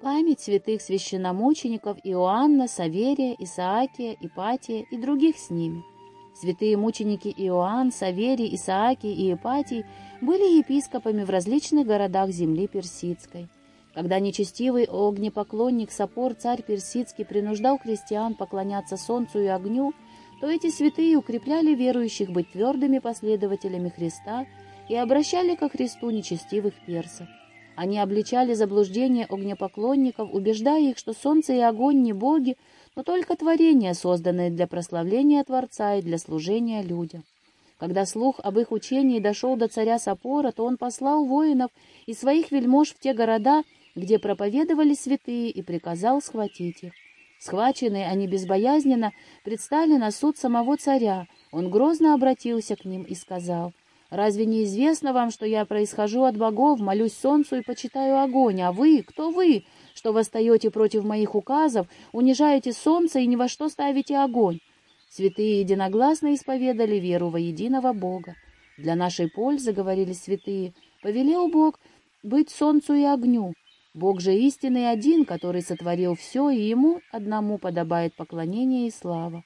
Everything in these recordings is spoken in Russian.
Память святых священномучеников Иоанна, Саверия, Исаакия, Ипатия и других с ними. Святые мученики Иоанн, Саверий, Исаакий и Ипатий были епископами в различных городах земли персидской. Когда нечестивый огнепоклонник Сапор, царь персидский, принуждал христиан поклоняться солнцу и огню, то эти святые укрепляли верующих быть твердыми последователями Христа и обращали ко Христу нечестивых персов. Они обличали заблуждение огнепоклонников, убеждая их, что солнце и огонь не боги, но только творения, созданные для прославления Творца и для служения людям. Когда слух об их учении дошел до царя Сапора, то он послал воинов и своих вельмож в те города, где проповедовали святые, и приказал схватить их. Схваченные они безбоязненно предстали на суд самого царя. Он грозно обратился к ним и сказал, Разве не известно вам, что я происхожу от богов, молюсь солнцу и почитаю огонь? А вы, кто вы, что восстаете против моих указов, унижаете солнце и ни во что ставите огонь? Святые единогласно исповедали веру во единого Бога. Для нашей пользы, говорили святые, повелел Бог быть солнцу и огню. Бог же истинный один, который сотворил все, и ему одному подобает поклонение и слава.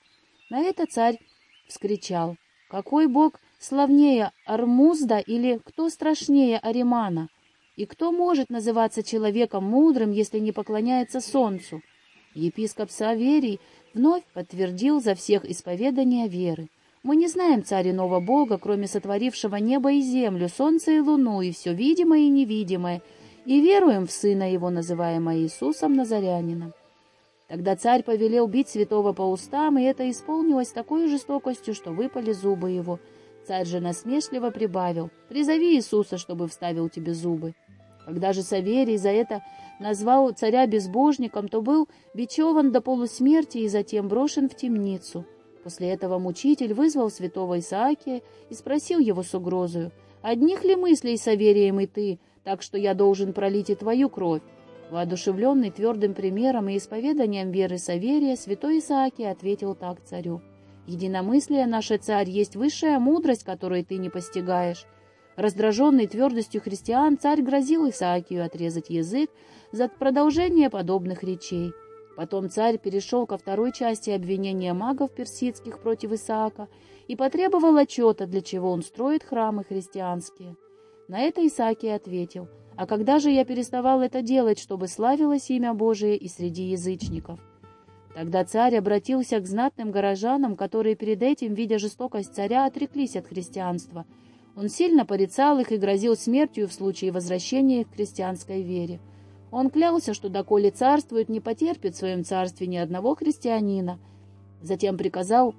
На это царь вскричал, «Какой Бог славнее Армузда или кто страшнее Аримана? И кто может называться человеком мудрым, если не поклоняется солнцу? Епископ Саверий вновь подтвердил за всех исповедания веры. Мы не знаем царя иного Бога, кроме сотворившего небо и землю, солнце и луну, и все видимое и невидимое, и веруем в Сына Его, называемого Иисусом Назарянином. Тогда царь повелел бить святого по устам, и это исполнилось такой жестокостью, что выпали зубы его — Царь же насмешливо прибавил, «Призови Иисуса, чтобы вставил тебе зубы». Когда же Саверий за это назвал царя безбожником, то был бичеван до полусмерти и затем брошен в темницу. После этого мучитель вызвал святого Исаакия и спросил его с угрозою, «Одних ли мыслей, Саверием, и ты, так что я должен пролить и твою кровь?» Воодушевленный твердым примером и исповеданием веры Саверия, святой Исаакий ответил так царю, Единомыслие, наше царь, есть высшая мудрость, которую ты не постигаешь. Раздраженный твердостью христиан, царь грозил Исаакию отрезать язык за продолжение подобных речей. Потом царь перешел ко второй части обвинения магов персидских против Исаака и потребовал отчета, для чего он строит храмы христианские. На это Исаакий ответил, «А когда же я переставал это делать, чтобы славилось имя Божие и среди язычников?» Тогда царь обратился к знатным горожанам, которые перед этим, видя жестокость царя, отреклись от христианства. Он сильно порицал их и грозил смертью в случае возвращения к христианской вере. Он клялся, что доколе царствует, не потерпит в своем царстве ни одного христианина. Затем приказал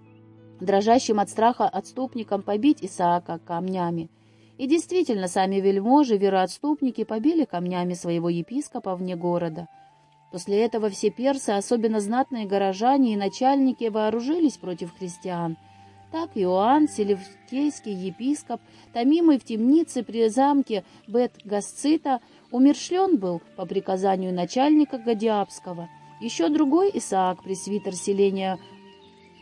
дрожащим от страха отступникам побить Исаака камнями. И действительно, сами вельможи, вероотступники, побили камнями своего епископа вне города — После этого все персы, особенно знатные горожане и начальники, вооружились против христиан. Так Иоанн, селевкейский епископ, томимый в темнице при замке Бет-Гасцита, умершлен был по приказанию начальника Гадиабского. Еще другой Исаак, пресвитер селения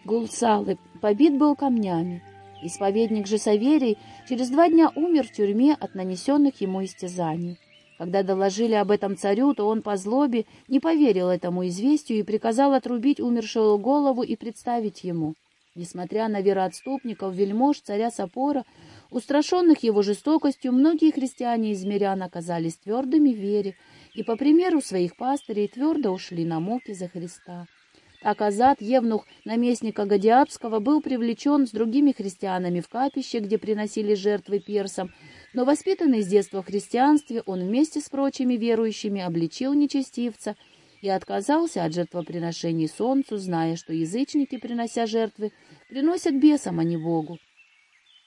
Гулсалы, побит был камнями. Исповедник же Саверий через два дня умер в тюрьме от нанесенных ему истязаний. Когда доложили об этом царю, то он по злобе не поверил этому известию и приказал отрубить умершего голову и представить ему. Несмотря на вероотступников, вельмож царя Сапора, устрашенных его жестокостью, многие христиане из мирян оказались твердыми в вере и, по примеру своих пастырей, твердо ушли на муки за Христа. Так Азат, евнух наместника Гадиабского, был привлечен с другими христианами в капище, где приносили жертвы персам, но воспитанный с детства в христианстве, он вместе с прочими верующими обличил нечестивца и отказался от жертвоприношений солнцу, зная, что язычники, принося жертвы, приносят бесам, а не Богу.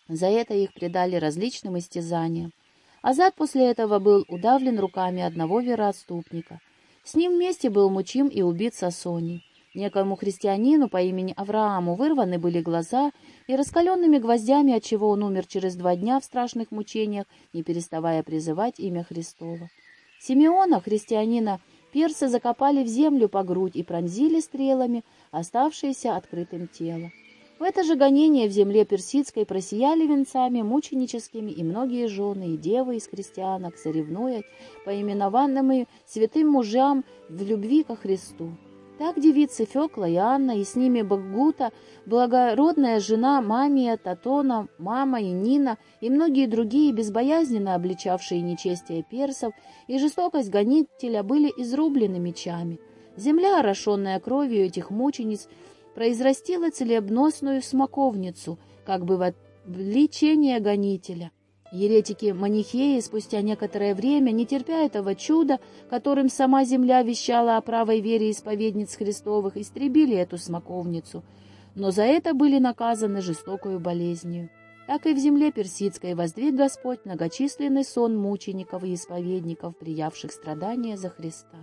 За это их предали различным истязаниям. Азат после этого был удавлен руками одного вероотступника. С ним вместе был мучим и убит Сасоний. Некоему христианину по имени Аврааму вырваны были глаза, и раскаленными гвоздями, отчего он умер через два дня в страшных мучениях, не переставая призывать имя Христово. Симеона, христианина, персы закопали в землю по грудь и пронзили стрелами оставшееся открытым тело. В это же гонение в земле персидской просияли венцами мученическими и многие жены и девы из христианок, соревнуя по именованным святым мужам в любви ко Христу. Так девицы Фекла и Анна, и с ними Багута, благородная жена Мамия, Татона, мама и Нина, и многие другие, безбоязненно обличавшие нечестие персов и жестокость гонителя, были изрублены мечами. Земля, орошенная кровью этих мучениц, произрастила целебносную смоковницу, как бы в лечение гонителя. Еретики-манихеи спустя некоторое время, не терпя этого чуда, которым сама земля вещала о правой вере исповедниц Христовых, истребили эту смоковницу, но за это были наказаны жестокою болезнью. Так и в земле персидской воздвиг Господь многочисленный сон мучеников и исповедников, приявших страдания за Христа.